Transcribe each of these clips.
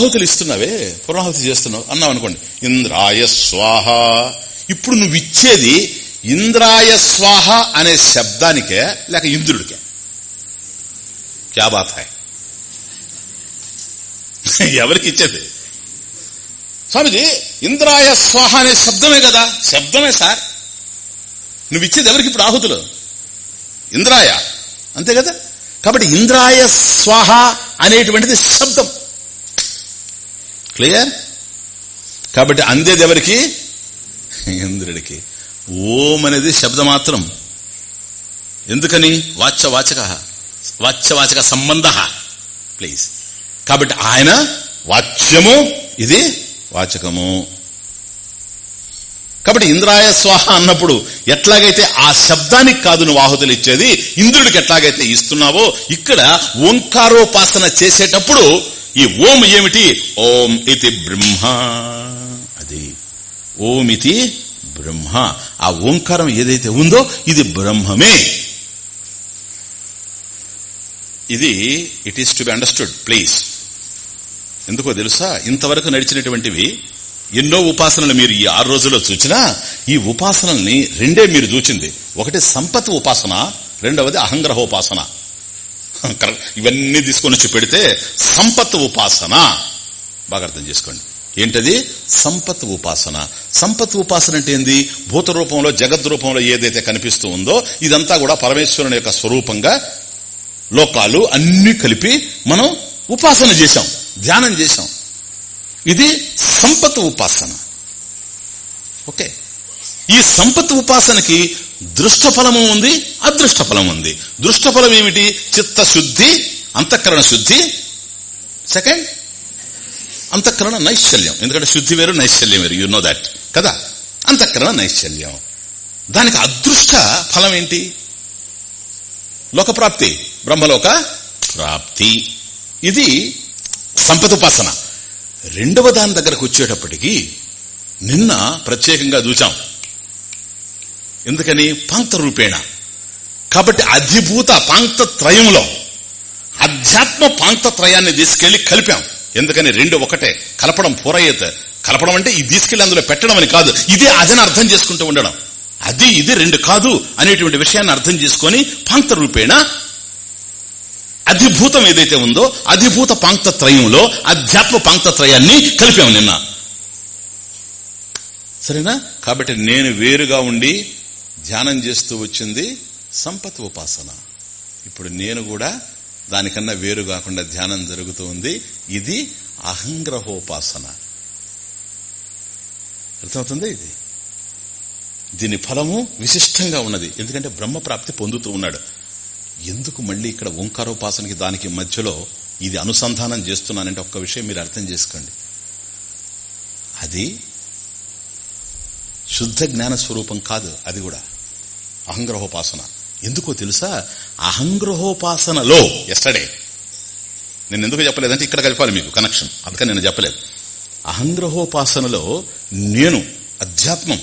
ఆహుతులు ఇస్తున్నావే పురాహుతి చేస్తున్నావు అన్నావు అనుకోండి. ఇంద్రాయ స్వాహ. ఇప్పుడు నువ్వు ఇచ్చేది ఇంద్రాయ స్వాహ అనే శబ్దానికే లేక ఇంద్రుడికే. క్యా బాత్ ఎవరికి ఇచ్చేది? స్వామిజీ ఇంద్రాయ స్వాహ అనే శబ్దమే కదా. శబ్దమే సార్. నువ్వు ఇచ్చేది ఎవరికి ఇప్పుడు ఆహుతులు ఇంద్రాయ. అంతే కదా? కాబట్టి ఇంద్రాయ స్వాహ అనేటువంటిది శబ్దం. క్లియర్? కాబట్టి అందేది ఎవరికి ఇంద్రుడికి. ఓం అనేది శబ్దమాత్రం. ఎందుకని? వాచ్యవాచక. వాచ్యవాచక సంబంధ. ప్లీజ్ కాబట్టి ఆయన వాచ్యము ఇది వాచకము. కాబట్టి ఇంద్రాయ స్వాహ అన్నప్పుడు ఎట్లాగైతే ఆ శబ్దానికి కాదు నువ్వు ఆహుతులు ఇచ్చేది ఇంద్రుడికి ఎట్లాగైతే ఇస్తున్నావో ఇక్కడ ఓంకారోపాసన చేసేటప్పుడు ఈ ఓం ఏమిటి? ఓం ఇది బ్రహ్మ. అది ఓం ఇది బ్రహ్మ. ఆ ఓంకారం ఏదైతే ఉందో ఇది బ్రహ్మమే. ఇది it is to be understood please ఎందుకో తెలుసా? ఇంతవరకు నడిచినటువంటివి ఎన్నో ఉపాసనలు మీరు ఈ ఆరు రోజుల్లో చూచినా ఈ ఉపాసనల్ని రెండే మీరు చూచింది. ఒకటి సంపత్ ఉపాసన రెండవది అహంగ్రహోపాసన ఇవన్నీ తీసుకొని వచ్చి పెడితే సంపత్ ఉపాసన. బాగా అర్థం చేసుకోండి. ఏంటది? సంపత్ ఉపాసన. సంపత్ ఉపాసన అంటే ఏంది? భూత రూపంలో జగత్ రూపంలో ఏదైతే కనిపిస్తూ ఉందో ఇదంతా కూడా పరమేశ్వరుని యొక్క స్వరూపంగా లోకాలు అన్ని కలిపి మనం ఉపాసన చేశాం. ధ్యానం చేశాం. ఇది సంపత్ ఉపాసన. ఓకే. ఈ సంపత్ ఉపాసనకి దృష్ట ఫలము ఉంది అదృష్ట ఫలం ఉంది. దృష్ట ఫలం ఏమిటి? చిత్తశుద్ధి అంతఃకరణ శుద్ధి. సెకండ్ అంతఃకరణ నైశ్చల్యం. ఎందుకంటే శుద్ధి వేరు నైశ్చల్యం వేరు. యు నో దాట్ కదా? అంతఃకరణ నైశ్చల్యం. దానికి అదృష్ట ఫలం ఏంటి? లోకప్రాప్తి బ్రహ్మలోక ప్రాప్తి. ఇది సంపదుపాసన. రెండవ దాని దగ్గరకు వచ్చేటప్పటికి నిన్న ప్రత్యేకంగా చూచాం. ఎందుకని? పాంక్త రూపేణ కాబట్టి అధిభూత పాంక్త త్రయంలో అధ్యాత్మ పాంక్త త్రయాన్ని తీసుకెళ్ళి కలిపాం. ఎందుకని? రెండు ఒకటే. కలపడం పూరయ్యత. కలపడం అంటే ఇది తీసుకెళ్ళి అందులో పెట్టడం అని కాదు. ఇదే అదని అర్థం చేసుకుంటూ ఉండడం. అది ఇది రెండు కాదు అనేటువంటి విషయాన్ని అర్థం చేసుకొని పాంక్త రూపేణ అధిభూతం ఏదైతే ఉందో అధిభూత పాంక్త త్రయంలో అధ్యాత్మ పాంక్త త్రయాన్ని కలిపాం నిన్న. సరేనా? కాబట్టి నేను వేరుగా ఉండి ధ్యానం చేస్తూ వచ్చింది సంపత్ ఉపాసన. ఇప్పుడు నేను కూడా దానికన్నా వేరు కాకుండా ధ్యానం జరుగుతూ ఉంది. ఇది అహంగ్రహోపాసన. అర్థమవుతుంది ఇది? దీని ఫలము విశిష్టంగా ఉన్నది. ఎందుకంటే బ్రహ్మ ప్రాప్తి పొందుతూ ఉన్నాడు. ఎందుకు మళ్ళీ ఇక్కడ ఓంకారోపాసనకి దానికి మధ్యలో ఇది అనుసంధానం చేస్తున్నానంటే ఒక్క విషయం మీరు అర్థం చేసుకోండి. అది శుద్ధ జ్ఞాన స్వరూపం కాదు అది కూడా. అహంగ్రహోపాసన. ఎందుకో తెలుసా? అహంగ్రహోపాసనలో ఎస్టడే నేను ఎందుకు చెప్పలేదంటే ఇక్కడ కలిపాలి మీకు కనెక్షన్ అందుకని నేను చెప్పలేదు. అహంగ్రహోపాసనలో నేను అధ్యాత్మం.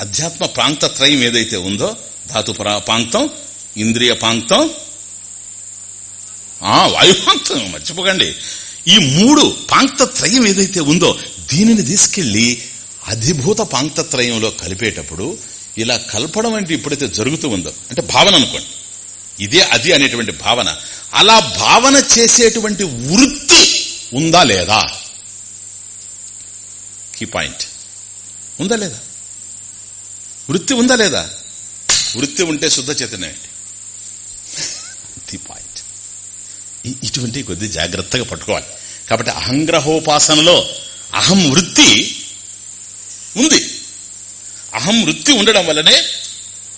అధ్యాత్మ ప్రాంత త్రయం ఏదైతే ఉందో ధాతు ప్రాంతం ఇంద్రియ పాంక్తం వాయుపాంతం మర్చిపోకండి. ఈ మూడు పాంక్త త్రయం ఏదైతే ఉందో దీనిని తీసుకెళ్ళి అధిభూత పాంక్తత్రయంలో కలిపేటప్పుడు ఇలా కలపడం అంటే ఎప్పుడైతే జరుగుతూ ఉందో అంటే భావన అనుకోండి. ఇదే అది అనేటువంటి భావన. అలా భావన చేసేటువంటి వృత్తి ఉందా లేదా? కీ పాయింట్ ఉందా లేదా? వృత్తి ఉందా లేదా? వృత్తి ఉంటే శుద్ధ చైతన్యం ఏంటి? ది పాయింట్ ఇటువంటి కొద్ది జాగ్రత్తగా పట్టుకోవాలి. కాబట్టి అహంగ్రహోపాసనలో అహం వృత్తి ఉంది. అహం వృత్తి ఉండడం వల్లనే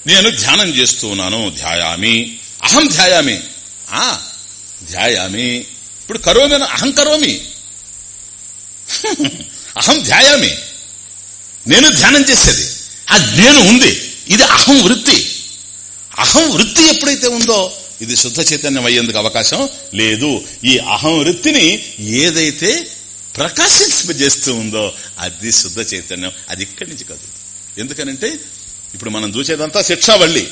నేను ధ్యానం చేస్తూ ఉన్నాను. ధ్యాయామి. అహం ధ్యాయామి. ఆ ధ్యాయామి. ఇప్పుడు కరోమి అహం కరోమి. అహం ధ్యాయామి. నేను ధ్యానం చేసేది. ఆ నేను ఉంది. ఇది అహం వృత్తి. అహం వృత్తి ఎప్పుడైతే ఉందో ఇది శుద్ధ చైతన్యం అయ్యేందుకు అవకాశం లేదు. ఈ అహం వృత్తిని ఏదైతే ప్రకాశింపజేస్తూ ఉందో అది శుద్ధ చైతన్యం. అది ఇక్కడి నుంచి కాదు. ఎందుకనంటే ఇప్పుడు మనం చూసేదంతా శిక్షావల్లి.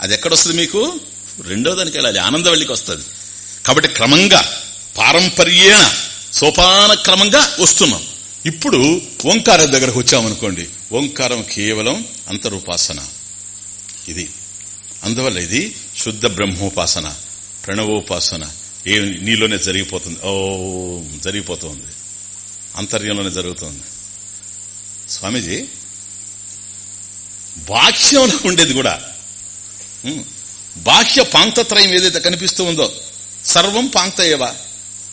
అది ఎక్కడొస్తుంది మీకు? రెండో దానికి వెళ్ళాలి. ఆనందవల్లికి వస్తుంది. కాబట్టి క్రమంగా పారంపర్యేణ సోపాన క్రమంగా వస్తున్నాం. ఇప్పుడు ఓంకారం దగ్గరకు వచ్చామనుకోండి. ఓంకారం కేవలం అంతరుపాసన. ఇది. అందువల్ల ఇది శుద్ధ బ్రహ్మోపాసన ప్రణవోపాసన. ఏ నీలోనే జరిగిపోతుంది. ఓ జరిగిపోతుంది. అంతర్యంలోనే జరుగుతుంది. స్వామీజీ బాహ్యంలో ఉండేది కూడా బాహ్య పాంక్తత్రయం ఏదైతే కనిపిస్తూ ఉందో సర్వం పాంక్త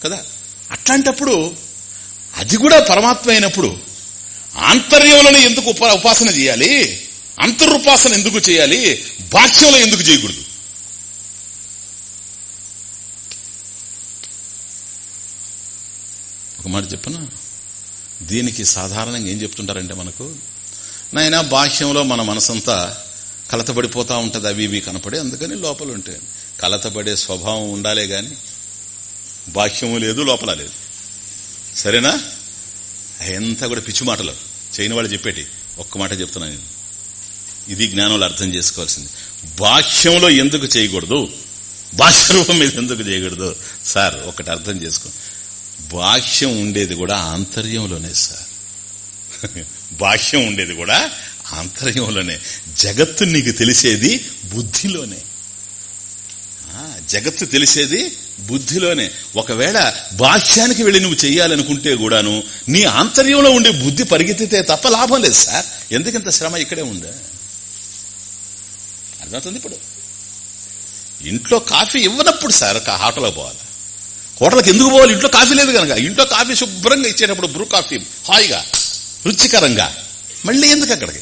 కదా? అట్లాంటప్పుడు అది కూడా పరమాత్మ అయినప్పుడు ఆంతర్యంలోనే ఎందుకు ఉపాసన చేయాలి? అంతరుపాసన ఎందుకు చేయాలి? బాహ్యంలో ఎందుకు చేయకూడదు? ఒక మాట చెప్పనా? దీనికి సాధారణంగా ఏం చెప్తుంటారంటే మనకు నాయన బాహ్యంలో మన మనసంతా కలతబడిపోతా ఉంటది అవి ఇవి కనపడే అందుకని లోపల ఉంటాయి. కలతపడే స్వభావం ఉండాలే గాని బాహ్యము లేదు లోపల లేదు. సరేనా? ఎంత కూడా పిచ్చి మాటలు. చేయని వాళ్ళు చెప్పేటి ఒక్క మాట చెప్తున్నాను నేను. ఇది జ్ఞానంలో అర్థం చేసుకోవాల్సింది. బాహ్యంలో ఎందుకు చేయకూడదు? బాహ్యరూపం మీద ఎందుకు చేయకూడదు? సార్ ఒకటి అర్థం చేసుకో. బాహ్యం ఉండేది కూడా ఆంతర్యంలోనే సార్. బాహ్యం ఉండేది కూడా ఆంతర్యంలోనే. జగత్తు నీకు తెలిసేది బుద్ధిలోనే. ఆ, జగత్తు తెలిసేది బుద్ధిలోనే. ఒకవేళ బాహ్యానికి వెళ్ళి నువ్వు చెయ్యాలనుకుంటే కూడాను నీ ఆంతర్యంలో ఉండే బుద్ధి పరిగెత్తితే తప్ప లాభం లేదు సార్. ఎందుకంత శ్రమ ఇక్కడే ఉందా? అర్థమవుతుంది ఇప్పుడు? ఇంట్లో కాఫీ ఇవ్వనప్పుడు సార్ కా- పోవాలి. హోటల్కి ఎందుకు పోవాలి? ఇంట్లో కాఫీ లేదు కనుక. ఇంట్లో కాఫీ శుభ్రంగా ఇచ్చేటప్పుడు బ్రూ కాఫీ హాయిగా రుచికరంగా. మళ్ళీ ఎందుకు అక్కడికి?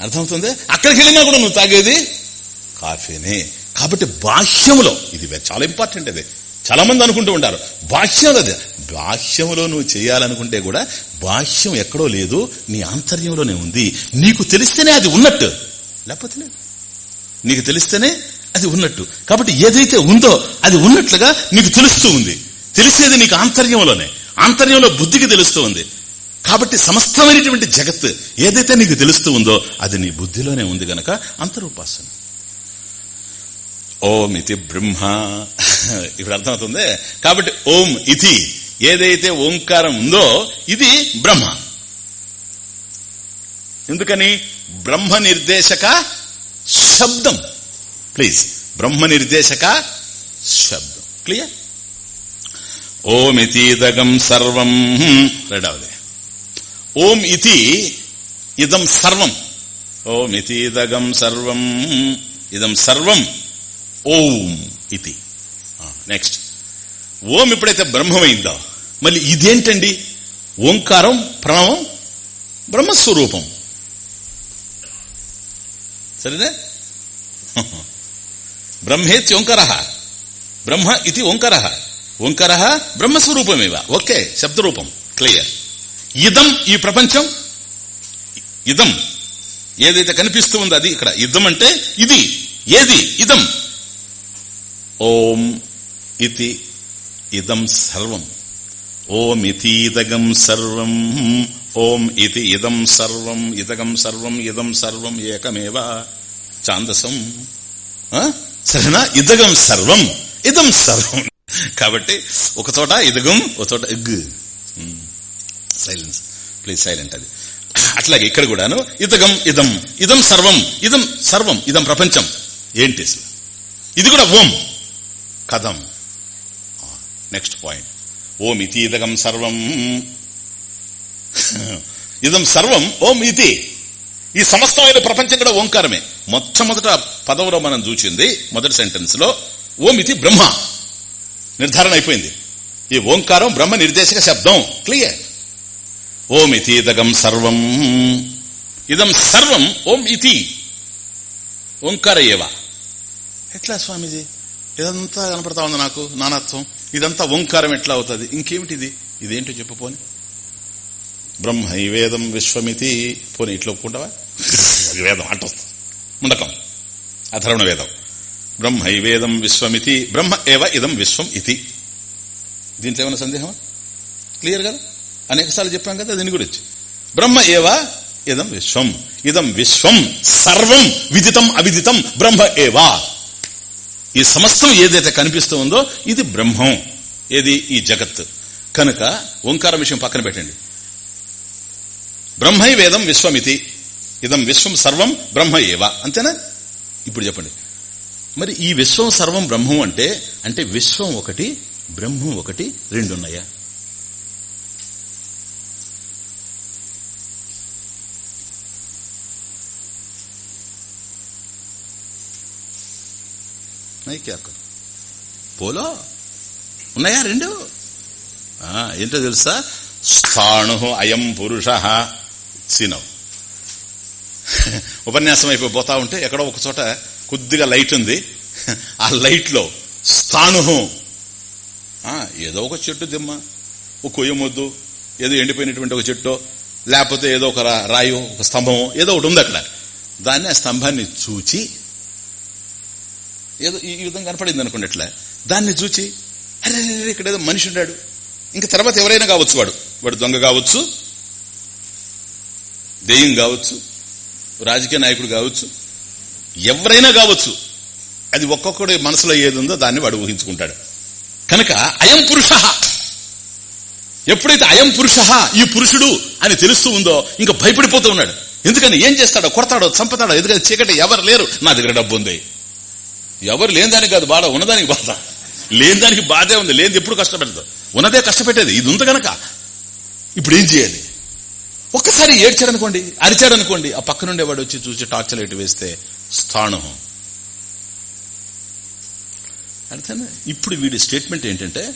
అర్థమవుతుంది? అక్కడికి వెళ్ళినా కూడా నువ్వు తాగేది? కాఫీనే. కాబట్టి బాహ్యములో ఇది చాలా ఇంపార్టెంట్ అది చాలా మంది అనుకుంటూ ఉంటారు బాహ్యంలో అది. బాహ్యములో నువ్వు చేయాలనుకుంటే కూడా బాహ్యం ఎక్కడో లేదు నీ ఆంతర్యంలోనే ఉంది. నీకు తెలిస్తేనే అది ఉన్నట్టు. లేకపోతే లేదు. నీకు తెలిస్తేనే అది ఉన్నట్టు. కాబట్టి ఏదైతే ఉందో అది ఉన్నట్లుగా నీకు తెలుస్తూ ఉంది. తెలిసేది నీకు ఆంతర్యంలోనే. ఆంతర్యంలో బుద్ధికి తెలుస్తూ ఉంది. కాబట్టి సమస్తమైనటువంటి జగత్ ఏదైతే నీకు తెలుస్తూ ఉందో అది నీ బుద్ధిలోనే ఉంది గనక అంతరూపాసన. ఓం ఇతి బ్రహ్మ. ఇప్పుడు అర్థమవుతుంది? కాబట్టి ఓం ఇతి. ఏదైతే ఓంకారం ఉందో ఇది బ్రహ్మ. ఎందుకని? బ్రహ్మ నిర్దేశక శబ్దం. ప్లీజ్ బ్రహ్మ నిర్దేశక శబ్దం. క్లియర్? ఓమితీదగం సర్వం. రెండవది. ఓం ఇతి ఇదం సర్వం. ఓమితీదగం సర్వం. ఇదం సర్వం. ఓం ఇతి. నెక్స్ట్. ఓం ఎప్పుడైతే బ్రహ్మమైందో మళ్ళీ ఇదేంటండి? ఓంకారం ప్రణవం బ్రహ్మస్వరూపం. సరేనా? బ్రహ్మేత్య ఓంకర. బ్రహ్మ ఇది ఓంకర. ఓంకర బ్రహ్మస్వరూపమేవ. Okay శబ్దరూపం clear. ఇదం ఈ ప్రపంచం. ఇదం ఏదైతే కనిపిస్తూ ఉందో అది ఇక్కడ. ఇదం అంటే ఇది ఏది? ఇదం. ఓం ఇది ఇదం సర్వం. ఓం ఇతీదగం సర్వం. ఓం ఇది ఇదం సర్వం. ఇదగం సర్వం ఇదం సర్వం ఏకమేవ. చాందసం సరేనా ఇదగం సర్వం. ఇదం సర్వం. కాబట్టి ఒక చోట ఇదగం ఒక చోట ఎగ్ సైలెన్స్ ప్లీజ్ సైలెంట్ అది. అట్లాగే ఇక్కడ కూడాను ఇదగం ఇదం. ఇదం సర్వం. ఇదం సర్వం. ఇదం ప్రపంచం. ఏంటి అసలు? ఇది కూడా ఓం. కథం. నెక్స్ట్ పాయింట్ ఓం ఇతి ఇదగం సర్వం. ఇదం సర్వం ఓం ఇతి ఈ సమస్తమైన ప్రపంచం కూడా ఓంకారమే. మొట్టమొదట పదవులో మనం చూచింది మొదటి సెంటెన్స్లో ఓం ఇది బ్రహ్మ. నిర్ధారణ అయిపోయింది. ఈ ఓంకారం బ్రహ్మ నిర్దేశక శబ్దం. క్లియర్ ఓం ఇతి ఇదగం సర్వం. ఇదం సర్వం ఓం ఇతి. ఓంకార ఏవా. ఎట్లా స్వామిజీ? ఇదంతా కనపడతా ఉంది నాకు నానత్వం. ఇదంతా ఓంకారం ఎట్లా అవుతుంది? ఇంకేమిటిది? ఇదేంటో చెప్పుపోని బ్రహ్మైవేదం విశ్వమితి. పోనీ ఇట్లా ఒప్పుకుంటావా? వేదం అంటొస్తా ముండకం. అధర్వణ వేదం. బ్రహ్మైవేదం విశ్వమితి. బ్రహ్మ ఏవ ఇదం విశ్వం ఇతి. దీంట్లో ఏమైనా సందేహమా? క్లియర్ కదా? అనేక సార్లు చెప్పాం కదా దీని గురించి. బ్రహ్మ ఏవ ఇదం విశ్వం. ఇదం విశ్వం సర్వం విదితం అవిదితం బ్రహ్మ ఏవా. ఈ సమస్తం ఏదైతే కనిపిస్తూ ఉందో ఇది బ్రహ్మం. ఏది? ఈ జగత్. కనుక ఓంకారం విషయం పక్కన పెట్టండి. బ్రహ్మై వేదం విశ్వమితి. ఇదం విశ్వం సర్వం బ్రహ్మ ఏవ. అంతేనా? ఇప్పుడు చెప్పండి. మరి ఈ విశ్వం సర్వం బ్రహ్మం అంటే అంటే విశ్వం ఒకటి బ్రహ్మం ఒకటి రెండున్నాయా? పోలో? ఉన్నాయా రెండు? ఏంటో తెలుసా? స్థాణు అయం పురుష. సీనవ్. ఉపన్యాసం అయిపోతా ఉంటే ఎక్కడో ఒక చోట కొద్దిగా లైట్ ఉంది. ఆ లైట్లో లో ఏదో ఒక చెట్టు దిమ్మ. ఒక కొయ్యమొద్దు ఏదో ఎండిపోయినటువంటి ఒక చెట్టు. లేకపోతే ఏదో ఒక రాయు ఒక స్తంభము. ఏదో ఒకటి ఉంది అక్కడ. దాన్ని ఆ స్తంభాన్ని చూచి ఏదో ఈ విధంగా కనపడింది అనుకోండి ఇట్లా దాన్ని చూచి అరే ఇక్కడ ఏదో మనిషి ఉన్నాడు. ఇంకా తర్వాత ఎవరైనా కావచ్చు వాడు. వాడు దొంగ కావచ్చు. దెయ్యం కావచ్చు. రాజకీయ నాయకుడు కావచ్చు ఎవరైనా కావచ్చు అది ఒక్కొక్కడి మనసులో ఏది ఉందో దాన్ని వాడు ఊహించుకుంటాడు. కనుక అయం పురుష. ఎప్పుడైతే అయం పురుష ఈ పురుషుడు అని తెలుస్తూ ఉందో ఇంకా భయపడిపోతూ ఉన్నాడు. ఎందుకని? ఏం చేస్తాడో? కొడతాడో? చంపతాడో? ఎందుకంటే చీకటి ఎవరు లేరు? నా దగ్గర డబ్బు ఉంది ఎవరు లేని దానికి కాదు బాధ ఉన్నదానికి బాధ. లేని దానికి బాధే ఉంది. లేనిది ఎప్పుడు కష్టపెడదు. ఉన్నదే కష్టపెట్టేది. ఇది ఉంది కనుక ఇప్పుడు ఏం చేయాలి? ఒక్కసారి ఏడ్చాడనుకోండి అరిచారనుకోండి ఆ పక్క వాడు వచ్చి చూసి టార్చ్ లైట్ వేస్తే స్థాణు. అర్థం ఇప్పుడు వీడి స్టేట్మెంట్ ఏంటంటే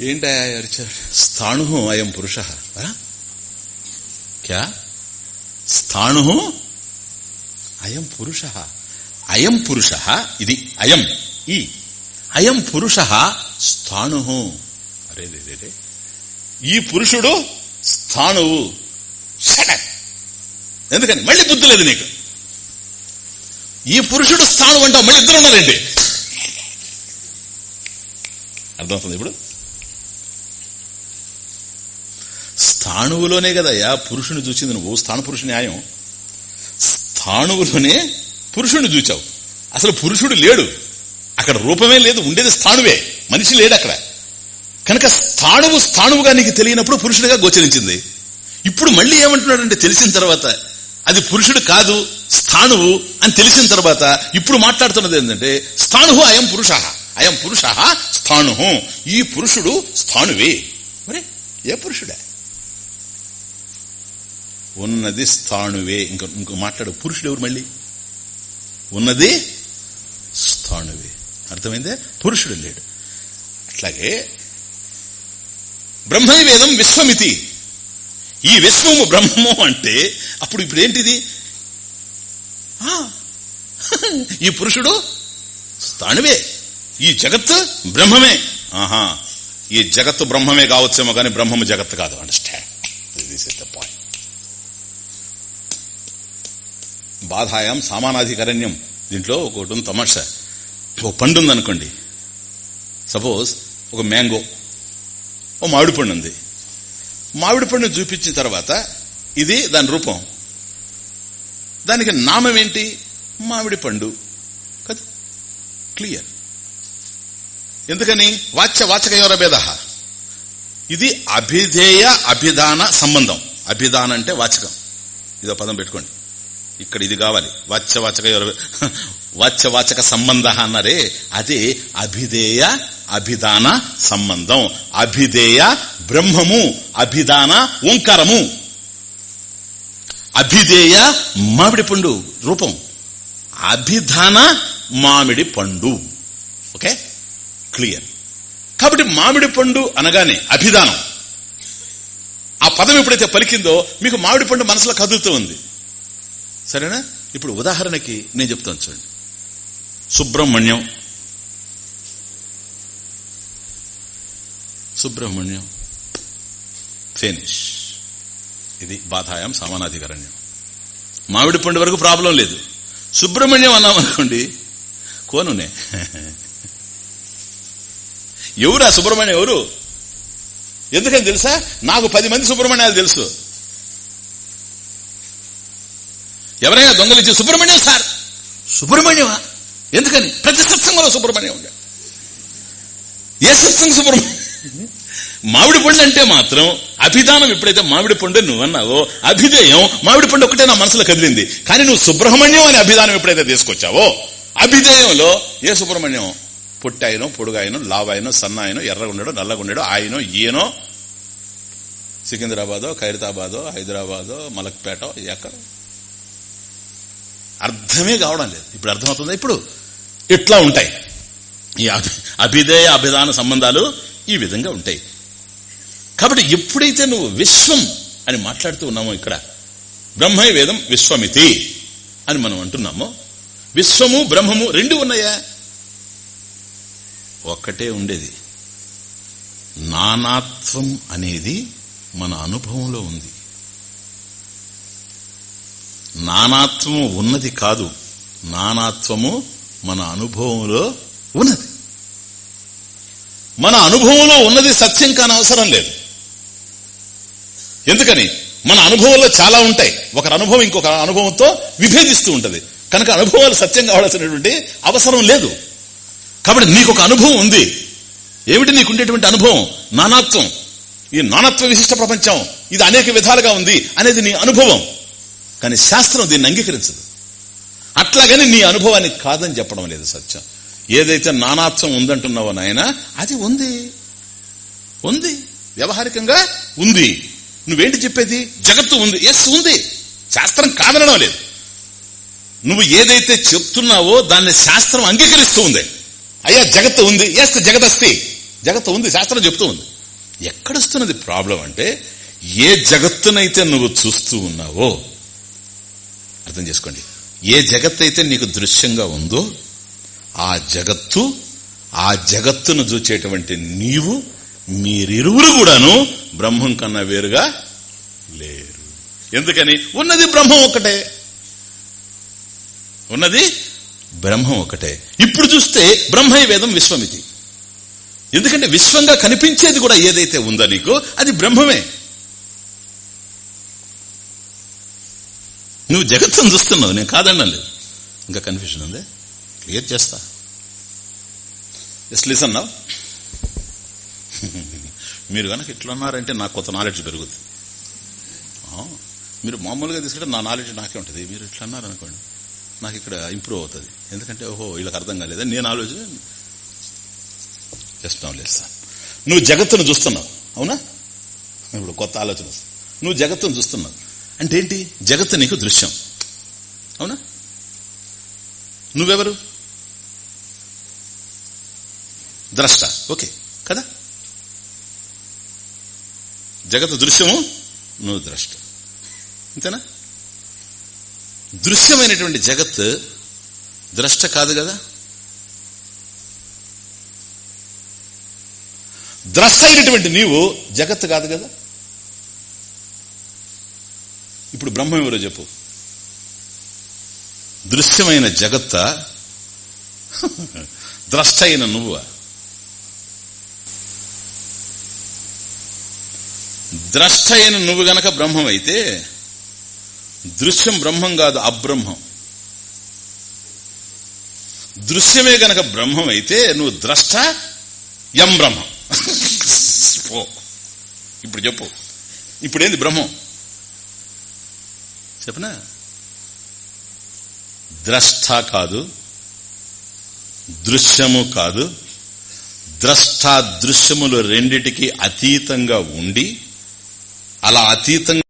ఏంటి అరిచాడు స్థాణు అయం పురుష. క్యా? స్థాణు అయం పురుష. అయం పురుష ఇది అయం ఈ. అయం పురుష స్థాణు. అరే రే. ఈ పురుషుడు స్థానువు ఎందుకని? మళ్ళీ బుద్ధి లేదు నీకు. ఈ పురుషుడు స్థానం అంటావు మళ్ళీ ఇద్దరు ఉన్నారండి అర్థమవుతుంది ఇప్పుడు? స్థాణువులోనే కదయ్యా పురుషుని చూసింది నువ్వు. స్థాన పురుషు న్యాయం. స్థాణువులోనే పురుషుని చూచావు. అసలు పురుషుడు లేడు. అక్కడ రూపమే లేదు. ఉండేది స్థాణువే మనిషి లేడు అక్కడ. కనుక స్థాణువు స్థాణువుగా నీకు తెలియనప్పుడు పురుషుడిగా గోచరించింది. ఇప్పుడు మళ్ళీ ఏమంటున్నాడంటే తెలిసిన తర్వాత అది పురుషుడు కాదు స్థాణువు అని తెలిసిన తర్వాత ఇప్పుడు మాట్లాడుతున్నది ఏంటంటే స్థాణువు అయం పురుష అయం పురుష స్థాణు ఈ పురుషుడు స్థాణువే. మరి ఏ పురుషుడే? ఉన్నది స్థాణువే. ఇంకా ఇంకో మాట్లాడు పురుషుడు ఎవరు మళ్ళీ? ఉన్నది స్థాణువే. అర్థమైందే? పురుషుడు లేడు. అట్లాగే బ్రహ్మవేదం విశ్వమితి. ఈ విశ్వము బ్రహ్మము అంటే అప్పుడు ఇప్పుడు ఏంటిది? ఈ పురుషుడు స్థాణువే ఈ జగత్తు బ్రహ్మమే. ఆహా ఈ జగత్తు బ్రహ్మమే కావచ్చేమో కానీ బ్రహ్మము జగత్తు కాదు. Understand this is the point బాధాయం సామానాధికరణ్యం. దీంట్లో ఒకటి తమాషా. ఒక పండు ఉందనుకోండి. సపోజ్ ఒక మ్యాంగో. ఓ మామిడి పండు ఉంది. మామిడి పండు చూపించిన తర్వాత ఇది దాని రూపం. దానికి నామం ఏంటి? మామిడి పండు. కదా? క్లియర్. ఎందుకని? వాచ్య వాచక భేద. ఇది అభిధేయ అభిధాన సంబంధం. అభిధాన అంటే వాచకం. ఇదో పదం పెట్టుకోండి. ఇక్కడ ఇది కావాలి. వాచ్య వాచకయోర వాచ్యవాచక సంబంధ అన్నారే అదే అభిధేయ అభిధాన సంబంధం. అభిధేయ బ్రహ్మము అభిధాన ఓంకారము. అభిధేయ మామిడి పండు రూపం. అభిధాన మామిడి పండు. ఓకే? క్లియర్. కాబట్టి మామిడి పండు అనగానే అభిధానం. ఆ పదం ఎప్పుడైతే పలికిందో మీకు మామిడి పండు మనసులో కదులుతూ ఉంది. సరేనా? ఇప్పుడు ఉదాహరణకి నేను చెప్తాను చూడండి. సుబ్రహ్మణ్యం. సుబ్రహ్మణ్యం. ఫినిష్ ఇది బాధాయం సమానాధికరణ్యం. మామిడి పండు వరకు ప్రాబ్లం లేదు. సుబ్రహ్మణ్యం అన్నామనుకోండి కోనునే. ఎవరా సుబ్రహ్మణ్యం ఎవరు? ఎందుకని తెలుసా? నాకు పది మంది సుబ్రహ్మణ్యాలు తెలుసు. ఎవరైనా దొంగలించి సుబ్రహ్మణ్యం సార్. సుబ్రహ్మణ్యమా? ఎందుకని? ప్రతి సత్సంగంలో సుబ్రహ్మణ్యం ఉండే. ఏ సత్సంగ సుబ్రహ్మణ్యం? మామిడి పండు అంటే మాత్రం అభిధానం ఎప్పుడైతే మామిడి పండు నువ్వన్నావో అభిధేయం మామిడి పండు ఒకటే నా మనసులో కదిలింది. కానీ నువ్వు సుబ్రహ్మణ్యం అనే అభిధానం ఎప్పుడైతే తీసుకొచ్చావో అభిధేయంలో ఏ సుబ్రహ్మణ్యం? పొట్టాయనో పొడుగాయనో లావాయనో సన్నాయనో ఎర్రగుండడో నల్లగుండడో ఆయనో ఈయనో సికింద్రాబాదో ఖైరతాబాదో హైదరాబాదో మలక్పేటో ఎక్కడ. అర్థమే కావడం లేదు. ఇప్పుడు అర్థమవుతుందా? ఇప్పుడు ఇట్లా ఉంటాయి. ఈ అభిధేయ అభిధాన సంబంధాలు ఈ విధంగా ఉంటాయి. కాబట్టి ఎప్పుడైతే నువ్వు విశ్వం అని మాట్లాడుతూ ఉన్నామో ఇక్కడ బ్రహ్మై వేదం విశ్వమితి అని మనం అంటున్నామో విశ్వము బ్రహ్మము రెండు ఉన్నాయా? ఒక్కటే ఉండేది. నానాత్వం అనేది మన అనుభవంలో ఉంది. నానాత్వము ఉన్నది కాదు నానాత్వము మన అనుభవంలో ఉన్నది. మన అనుభవంలో ఉన్నది సత్యం కాని అవసరం లేదు. ఎందుకని? మన అనుభవంలో చాలా ఉంటాయి. ఒక అనుభవం ఇంకొక అనుభవంతో విభేదిస్తూ ఉంటది. కనుక అనుభవాలు సత్యం కావాల్సినటువంటి అవసరం లేదు. కాబట్టి నీకు ఒక అనుభవం ఉంది. ఏమిటి నీకుండేటువంటి అనుభవం? నానాత్వం. ఈ నానత్వ విశిష్ట ప్రపంచం. ఇది అనేక విధాలుగా ఉంది అనేది నీ అనుభవం. కానీ శాస్త్రం దీన్ని అంగీకరించదు. అట్లాగని నీ అనుభవానికి కాదని చెప్పడం లేదు సత్యం. ఏదైతే నానాత్వం ఉందంటున్నావో నాయన అది ఉంది. ఉంది. వ్యవహారికంగా ఉంది. నువ్వేంటి చెప్పేది? జగత్తు ఉంది. ఎస్ ఉంది. శాస్త్రం కాదనడం లేదు. నువ్వు ఏదైతే చెప్తున్నావో దాన్ని శాస్త్రం అంగీకరిస్తూ ఉంది. అయ్యా జగత్తు ఉంది. ఎస్ జగదస్తి. జగత్తు ఉంది. శాస్త్రం చెప్తూ ఉంది. ఎక్కడొస్తున్నది ప్రాబ్లం అంటే ఏ జగత్తునైతే నువ్వు చూస్తూ ఉన్నావో అర్థం చేసుకోండి. ఏ జగత్ అయితే నీకు దృశ్యంగా ఉందో ఆ జగత్తు ఆ జగత్తును చూచేటువంటి నీవు మీరిరువురు కూడాను బ్రహ్మం కన్నా వేరుగా లేరు. ఎందుకని? ఉన్నది బ్రహ్మం ఒకటే ఉన్నది బ్రహ్మం ఒకటే ఇప్పుడు చూస్తే బ్రహ్మయ వేదం విశ్వమితి ఎందుకంటే విశ్వంగా కనిపించేది కూడా ఏదైతే ఉందో నీకు అది బ్రహ్మమే. నువ్వు జగత్తును చూస్తున్నావు నేను కాదన్నా లేదు. ఇంకా కన్ఫ్యూషన్ ఉంది? క్లియర్ చేస్తా. ఎస్ లిసన్ నవ్ మీరు కనుక ఇట్లా ఉన్నారంటే నాకు కొత్త నాలెడ్జ్ పెరుగుతుంది మీరు మామూలుగా తీసుకుంటే నా నాలెడ్జ్ నాకే ఉంటుంది. మీరు ఇట్లా అన్నారనుకోండి నాకు ఇక్కడ ఇంప్రూవ్ అవుతుంది. ఎందుకంటే ఓహో వీళ్ళకి అర్థం కాలేదా? నేను ఆలోచన జస్ట్ నవ్ నువ్వు జగత్తును చూస్తున్నావు అవునా? ఇప్పుడు కొత్త ఆలోచన నువ్వు జగత్తును చూస్తున్నావు. అంటే ఏంటి జగత్తు నీకు దృశ్యం. అవునా? నువ్వెవరు? ద్రష్ట. ఓకే. కదా? జగత్ దృశ్యము నువ్వు ద్రష్ట. అంతేనా దృశ్యమైనటువంటి జగత్ ద్రష్ట కాదు కదా? ద్రష్ట అయినటువంటి నీవు జగత్ కాదు కదా? ఇప్పుడు బ్రహ్మం ఎవరో చెప్పు. దృశ్యమైన జగత్త? ద్రష్ట అయిన నువ్వా? ద్రష్ట అయిన నువ్వు గనక బ్రహ్మం అయితే దృశ్యం బ్రహ్మం కాదు అబ్రహ్మం. దృశ్యమే గనక బ్రహ్మం అయితే నువ్వు ద్రష్ట యం బ్రహ్మం పో. ఇప్పుడు చెప్పు. ఇప్పుడేంది బ్రహ్మం? చెప్పనా? ద్రష్ట కాదు దృశ్యము కాదు ద్రష్ట దృశ్యములు రెండిటికి అతీతంగా ఉండి అలా అతీతంగా